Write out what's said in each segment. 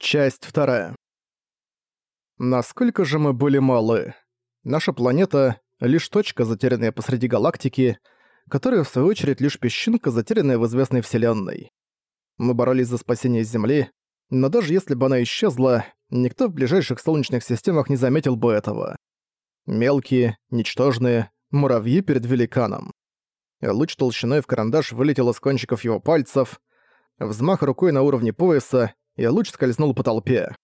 Часть вторая. Насколько же мы были малы. Наша планета — лишь точка, затерянная посреди галактики, которая, в свою очередь, лишь песчинка, затерянная в известной Вселенной. Мы боролись за спасение Земли, но даже если бы она исчезла, никто в ближайших солнечных системах не заметил бы этого. Мелкие, ничтожные, муравьи перед великаном. Луч толщиной в карандаш вылетел из кончиков его пальцев, взмах рукой на уровне пояса, и луч скользнул по толпе.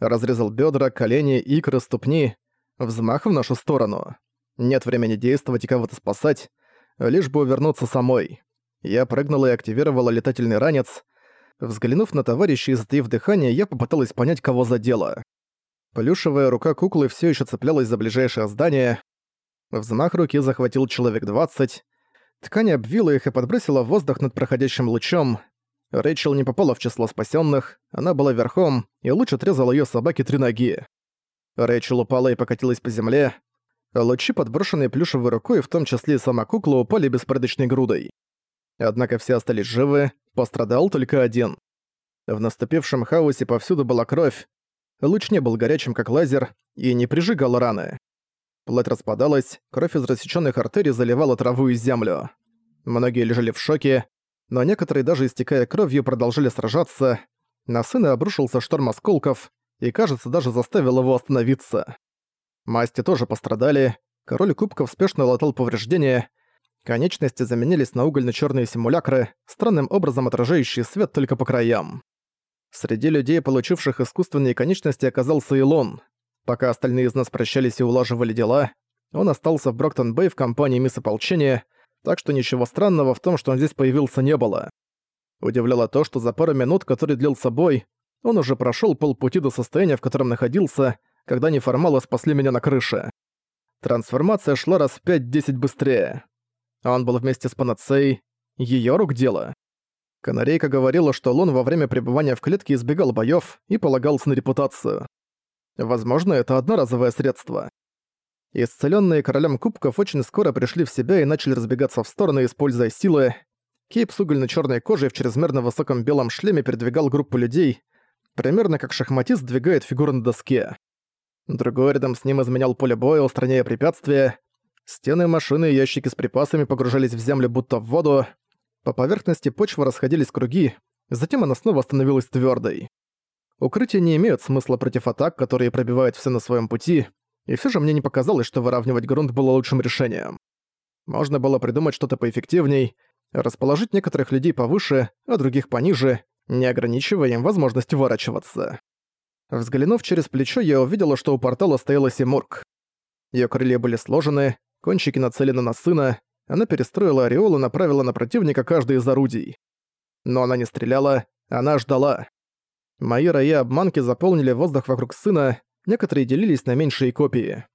Разрезал бедра, колени, икры, ступни. Взмах в нашу сторону. Нет времени действовать и кого-то спасать, лишь бы увернуться самой. Я прыгнула и активировала летательный ранец. Взглянув на товарища и затаив дыхание, я попыталась понять, кого задело. Плюшевая рука куклы все еще цеплялась за ближайшее здание. Взмах руки захватил человек 20. Ткань обвила их и подбросила воздух над проходящим лучом. Рэйчел не попала в число спасенных, она была верхом, и луч отрезал ее собаке три ноги. Рэйчел упала и покатилась по земле. Лучи, подброшенные плюшевой рукой, в том числе и сама кукла, упали беспорядочной грудой. Однако все остались живы, пострадал только один. В наступившем хаосе повсюду была кровь. Луч не был горячим, как лазер, и не прижигал раны. Плоть распадалась, кровь из рассечённых артерий заливала траву и землю. Многие лежали в шоке, но некоторые, даже истекая кровью, продолжили сражаться. На сына обрушился шторм осколков, и, кажется, даже заставил его остановиться. Масти тоже пострадали, король кубков спешно латал повреждения, конечности заменились на угольно черные симулякры, странным образом отражающие свет только по краям. Среди людей, получивших искусственные конечности, оказался Илон. Пока остальные из нас прощались и улаживали дела, он остался в Броктон-Бэй в компании мисс ополчения, так что ничего странного в том, что он здесь появился, не было. Удивляло то, что за пару минут, который длился бой, он уже прошёл полпути до состояния, в котором находился, когда неформалы спасли меня на крыше. Трансформация шла раз в 5-10 быстрее. Он был вместе с Панацеей, её рук дело. Канарейка говорила, что Лун во время пребывания в клетке избегал боёв и полагался на репутацию. Возможно, это одноразовое средство. Исцелённые королем кубков очень скоро пришли в себя и начали разбегаться в стороны, используя силы. Кейп с угольно-чёрной кожей в чрезмерно высоком белом шлеме передвигал группу людей, примерно как шахматист двигает фигуры на доске. Другой рядом с ним изменял поле боя, устраняя препятствия. Стены машины и ящики с припасами погружались в землю будто в воду. По поверхности почвы расходились круги, затем она снова становилась твёрдой. Укрытия не имеют смысла против атак, которые пробивают все на своем пути, и все же мне не показалось, что выравнивать грунт было лучшим решением. Можно было придумать что-то поэффективней, расположить некоторых людей повыше, а других пониже, не ограничивая им возможность ворачиваться. Взглянув через плечо, я увидела, что у портала стояла Симург. Её крылья были сложены, кончики нацелены на сына, она перестроила ореол и направила на противника каждый из орудий. Но она не стреляла, она ждала. Мои раи обманки заполнили воздух вокруг сына, некоторые делились на меньшие копии.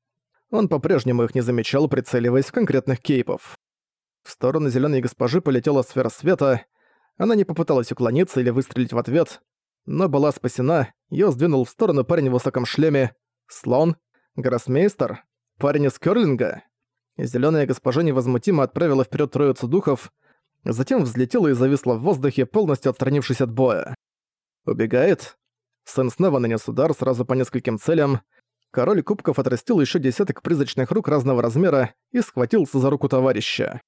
Он по-прежнему их не замечал, прицеливаясь в конкретных кейпов. В сторону зеленой госпожи полетела сфера света, она не попыталась уклониться или выстрелить в ответ, но была спасена, её сдвинул в сторону парень в высоком шлеме. Слон? Гроссмейстер? Парень из Кёрлинга? Зелёная госпожа невозмутимо отправила вперёд троицу духов, затем взлетела и зависла в воздухе, полностью отстранившись от боя. Убегает? Сын снова нанес удар сразу по нескольким целям. Король кубков отрастил еще десяток призрачных рук разного размера и схватился за руку товарища.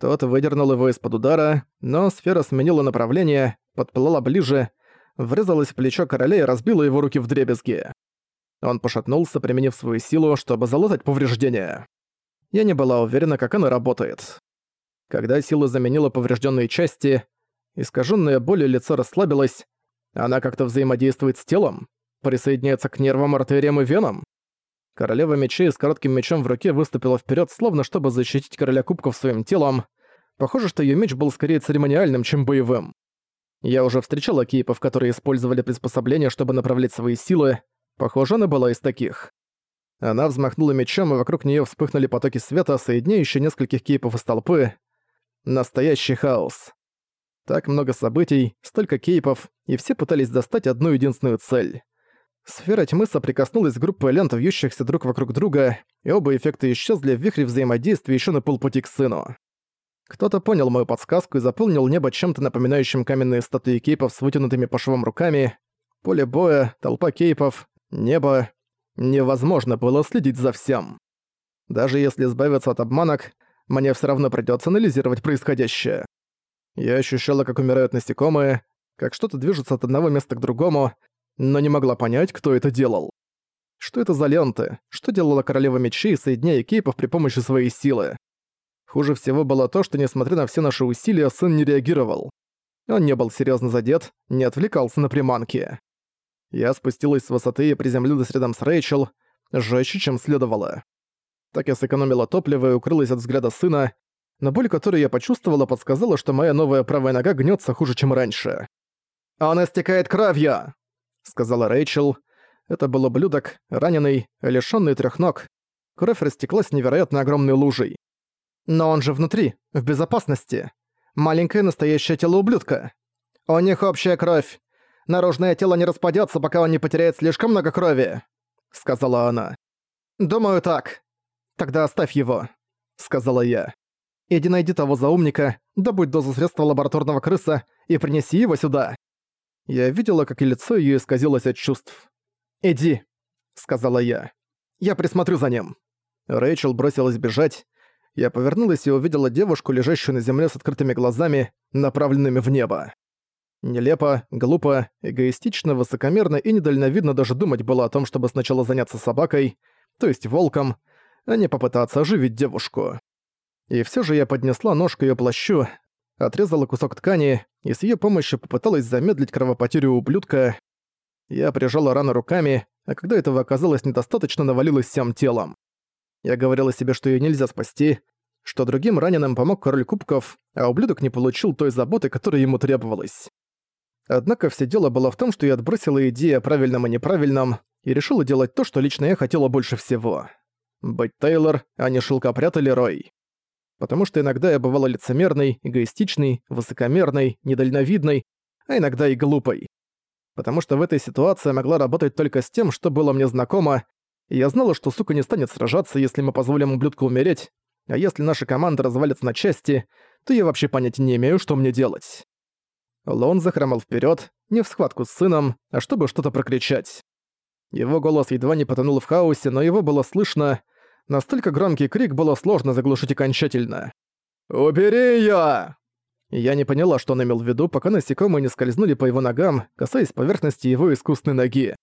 Тот выдернул его из-под удара, но сфера сменила направление, подплыла ближе, врезалась в плечо короля и разбила его руки в дребезги. Он пошатнулся, применив свою силу, чтобы залатать повреждения. Я не была уверена, как она работает. Когда сила заменила поврежденные части, искаженное болью лицо расслабилось, она как-то взаимодействует с телом? Присоединяется к нервам, артериям и венам? Королева мечей с коротким мечом в руке выступила вперед, словно чтобы защитить короля кубков своим телом. Похоже, что ее меч был скорее церемониальным, чем боевым. Я уже встречала кейпов, которые использовали приспособления, чтобы направлять свои силы. Похоже, она была из таких. Она взмахнула мечом, и вокруг нее вспыхнули потоки света, соединяющие нескольких кейпов из толпы. Настоящий хаос. Так много событий, столько кейпов, и все пытались достать одну единственную цель. Сфера тьмы соприкоснулась с группой лент, вьющихся друг вокруг друга, и оба эффекта исчезли в вихре взаимодействия еще на полпути к сыну. Кто-то понял мою подсказку и заполнил небо чем-то напоминающим каменные статуи кейпов с вытянутыми по швам руками. Поле боя, толпа кейпов, небо. Невозможно было следить за всем. Даже если избавиться от обманок, мне все равно придется анализировать происходящее. Я ощущала, как умирают насекомые, как что-то движется от одного места к другому, но не могла понять, кто это делал. Что это за ленты? Что делала королева мечей, соединяя кейпов при помощи своей силы? Хуже всего было то, что, несмотря на все наши усилия, сын не реагировал. Он не был серьезно задет, не отвлекался на приманки. Я спустилась с высоты и приземлилась рядом с Рэйчел, жестче, чем следовало. Так я сэкономила топливо и укрылась от взгляда сына, но боль, которую я почувствовала, подсказала, что моя новая правая нога гнется хуже, чем раньше. «Он истекает кровью!» — сказала Рэйчел. Это был ублюдок, раненый, лишённый трёх ног. Кровь растеклась невероятно огромной лужей. Но он же внутри, в безопасности. Маленькое настоящее тело ублюдка. У них общая кровь. Наружное тело не распадётся, пока он не потеряет слишком много крови», — сказала она. «Думаю, так. Тогда оставь его», — сказала я. «Иди найди того заумника, добудь дозу средства лабораторного крыса и принеси его сюда». Я видела, как и лицо её исказилось от чувств. «Иди», — сказала я. «Я присмотрю за ним». Рэйчел бросилась бежать, я повернулась и увидела девушку, лежащую на земле с открытыми глазами, направленными в небо. Нелепо, глупо, эгоистично, высокомерно и недальновидно даже думать было о том, чтобы сначала заняться собакой, то есть волком, а не попытаться оживить девушку. И все же я поднесла нож к её плащу, отрезала кусок ткани и с её помощью попыталась замедлить кровопотерю ублюдка. Я прижала рану руками, а когда этого оказалось недостаточно, навалилась всем телом. Я говорила себе, что её нельзя спасти, что другим раненым помог король кубков, а ублюдок не получил той заботы, которая ему требовалась. Однако все дело было в том, что я отбросила идею о правильном и неправильном и решила делать то, что лично я хотела больше всего. Быть Тейлор, а не шелкопряд или Рой. Потому что иногда я бывала лицемерной, эгоистичной, высокомерной, недальновидной, а иногда и глупой. Потому что в этой ситуации я могла работать только с тем, что было мне знакомо, и я знала, что сука не станет сражаться, если мы позволим ублюдку умереть, а если наша команда развалится на части, то я вообще понятия не имею, что мне делать. Лон захромал вперед, не в схватку с сыном, а чтобы что-то прокричать. Его голос едва не потонул в хаосе, но его было слышно. Настолько громкий крик было сложно заглушить окончательно. «Убери её!» Я не поняла, что он имел в виду, пока насекомые не скользнули по его ногам, касаясь поверхности его искусственной ноги.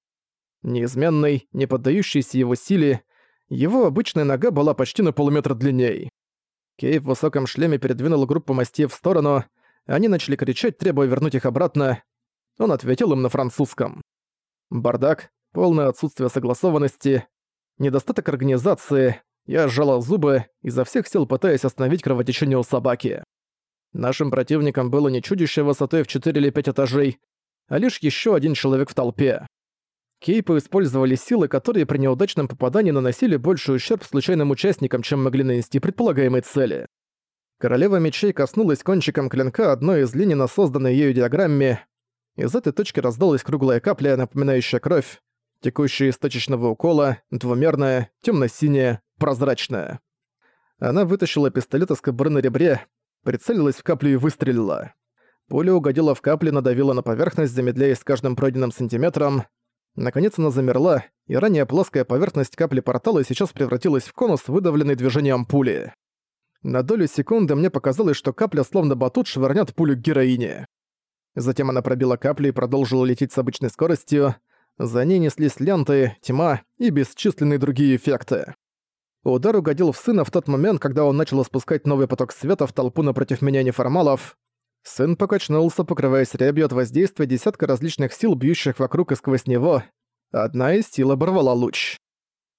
Неизменной, не поддающейся его силе, его обычная нога была почти на полметра длинней. Кей в высоком шлеме передвинул группу мастей в сторону, они начали кричать, требуя вернуть их обратно. Он ответил им на французском. Бардак, полное отсутствие согласованности, недостаток организации, я сжала зубы, изо всех сил пытаясь остановить кровотечение у собаки. Нашим противником было не чудище высотой в 4 или 5 этажей, а лишь еще один человек в толпе. Кейпы использовали силы, которые при неудачном попадании наносили больший ущерб случайным участникам, чем могли нанести предполагаемой цели. Королева мечей коснулась кончиком клинка одной из линий на созданной ею диаграмме. Из этой точки раздалась круглая капля, напоминающая кровь, текущая из точечного укола, двумерная, темно-синяя, прозрачная. Она вытащила пистолет из кобуры на ребре, прицелилась в каплю и выстрелила. Пуля угодила в каплю надавила на поверхность, замедляясь с каждым пройденным сантиметром. Наконец она замерла, и ранее плоская поверхность капли портала сейчас превратилась в конус, выдавленный движением пули. На долю секунды мне показалось, что капля словно батут швырнет пулю к героине. Затем она пробила капли и продолжила лететь с обычной скоростью. За ней неслись ленты, тьма и бесчисленные другие эффекты. Удар угодил в сына в тот момент, когда он начал спускать новый поток света в толпу напротив меня неформалов. Сын покачнулся, покрываясь рябью от воздействия десятка различных сил, бьющих вокруг и сквозь него. Одна из сил оборвала луч.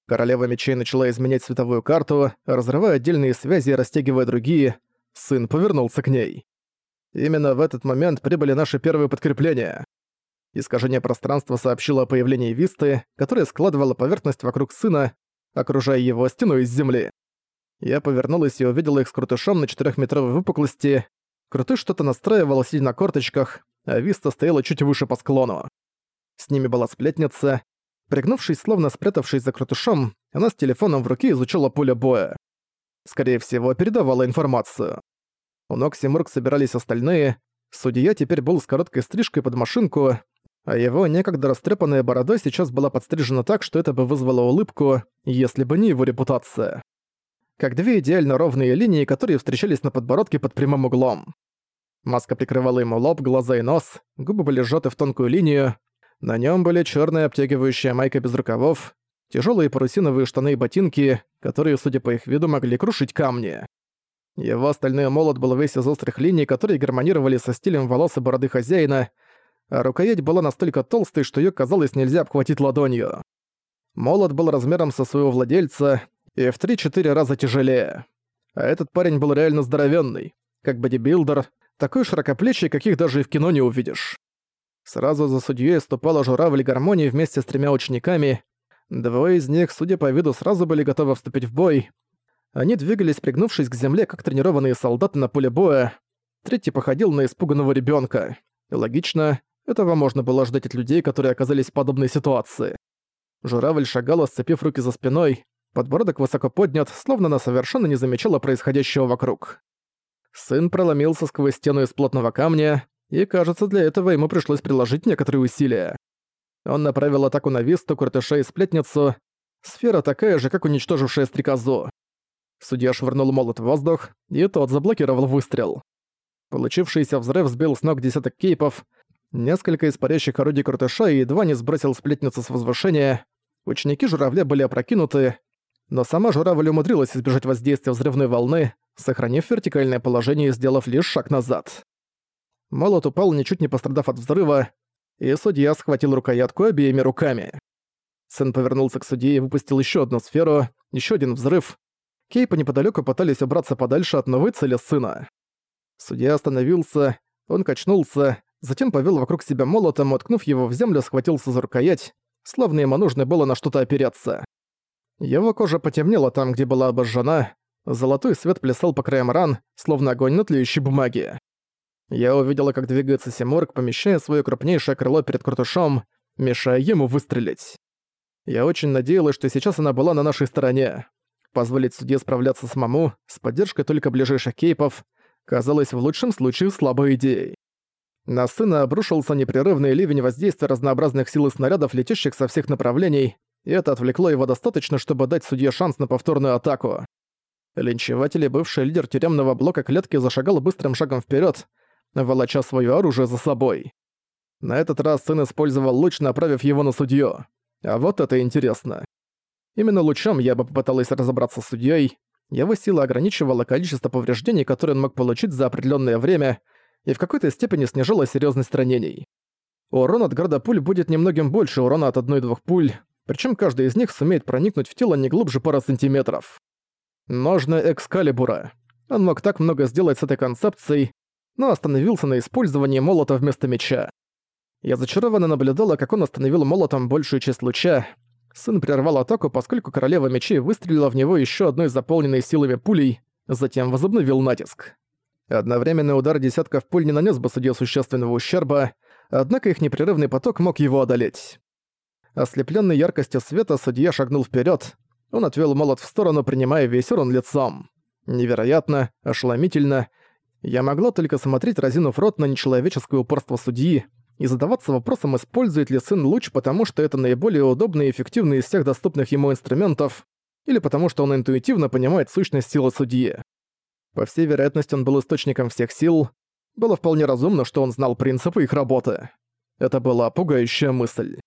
Королева мечей начала изменять световую карту, разрывая отдельные связи и растягивая другие. Сын повернулся к ней. Именно в этот момент прибыли наши первые подкрепления. Искажение пространства сообщило о появлении Висты, которая складывала поверхность вокруг сына, окружая его стеной из земли. Я повернулась и увидела их с крутышом на четырехметровой выпуклости, Крутый что-то настраивал, сидя на корточках, а Виста стояла чуть выше по склону. С ними была сплетница. Пригнувшись, словно спрятавшись за крутышом, она с телефоном в руке изучала поле боя. Скорее всего, передавала информацию. У ног Симург собирались остальные. Судья теперь был с короткой стрижкой под машинку. А его некогда растрепанная борода сейчас была подстрижена так, что это бы вызвало улыбку, если бы не его репутация. Как две идеально ровные линии, которые встречались на подбородке под прямым углом. Маска прикрывала ему лоб, глаза и нос, губы были сжаты в тонкую линию, на нем были черная обтягивающая майка без рукавов, тяжелые парусиновые штаны и ботинки, которые, судя по их виду, могли крушить камни. Его стальной молот был весь из острых линий, которые гармонировали со стилем волос и бороды хозяина, а рукоять была настолько толстой, что её, казалось, нельзя обхватить ладонью. Молот был размером со своего владельца и в 3-4 раза тяжелее. А этот парень был реально здоровенный, как бодибилдер, такой широкоплечий, каких даже и в кино не увидишь. Сразу за судьей ступала журавль гармонии вместе с тремя учениками. Двое из них, судя по виду, сразу были готовы вступить в бой. Они двигались, пригнувшись к земле, как тренированные солдаты на поле боя. Третий походил на испуганного ребенка. Логично, этого можно было ждать от людей, которые оказались в подобной ситуации. Журавль шагала, сцепив руки за спиной, подбородок высоко поднят, словно она совершенно не замечала происходящего вокруг. Сын проломился сквозь стену из плотного камня, и, кажется, для этого ему пришлось приложить некоторые усилия. Он направил атаку на Висту, Куртыша и Сплетницу. Сфера такая же, как уничтожившая стрекозу. Судья швырнул молот в воздух, и тот заблокировал выстрел. Получившийся взрыв сбил с ног десяток кейпов, несколько из парящих орудий Крутыша едва не сбросил сплетницу с возвышения. Ученики журавля были опрокинуты, но сама журавль умудрилась избежать воздействия взрывной волны, сохранив вертикальное положение и сделав лишь шаг назад. Молот упал, ничуть не пострадав от взрыва, и судья схватил рукоятку обеими руками. Сын повернулся к судье и выпустил еще одну сферу, еще один взрыв. Кейпы неподалеку пытались убраться подальше от новой цели сына. Судья остановился, он качнулся, затем повел вокруг себя молотом, уткнув его в землю, схватился за рукоять, словно ему нужно было на что-то опереться. Его кожа потемнела там, где была обожжена, золотой свет плясал по краям ран, словно огонь на тлеющей бумаге. Я увидела, как двигается Симург, помещая свое крупнейшее крыло перед Крутышом, мешая ему выстрелить. Я очень надеялась, что сейчас она была на нашей стороне. Позволить судье справляться самому, с поддержкой только ближайших кейпов, казалось в лучшем случае слабой идеей. На сына обрушился непрерывный ливень воздействия разнообразных сил и снарядов, летящих со всех направлений, и это отвлекло его достаточно, чтобы дать судье шанс на повторную атаку. Линчеватель и бывший лидер тюремного блока клетки зашагал быстрым шагом вперед, волоча свое оружие за собой. На этот раз сын использовал луч, направив его на судью. А вот это интересно. Именно лучом я бы попыталась разобраться с судьей. Его сила ограничивала количество повреждений, которые он мог получить за определенное время, и в какой-то степени снижала серьезность ранений. Урон от града пуль будет немногим больше урона от одной-двух пуль, причем каждый из них сумеет проникнуть в тело не глубже пары сантиметров. Ножны Экскалибура. Он мог так много сделать с этой концепцией, но остановился на использовании молота вместо меча. Я зачарованно наблюдала, как он остановил молотом большую часть луча. Сын прервал атаку, поскольку королева мечей выстрелила в него еще одной заполненной силами пулей, затем возобновил натиск. Одновременный удар десятков пуль не нанес бы судье существенного ущерба, однако их непрерывный поток мог его одолеть. Ослепленный яркостью света, судья шагнул вперед. Он отвел молот в сторону, принимая весь урон лицом. Невероятно, ошеломительно. Я могла только смотреть, разинув рот на нечеловеческое упорство судьи, и задаваться вопросом, использует ли сын луч, потому что это наиболее удобный и эффективный из всех доступных ему инструментов, или потому что он интуитивно понимает сущность силы судьи. По всей вероятности, он был источником всех сил. Было вполне разумно, что он знал принципы их работы. Это была пугающая мысль.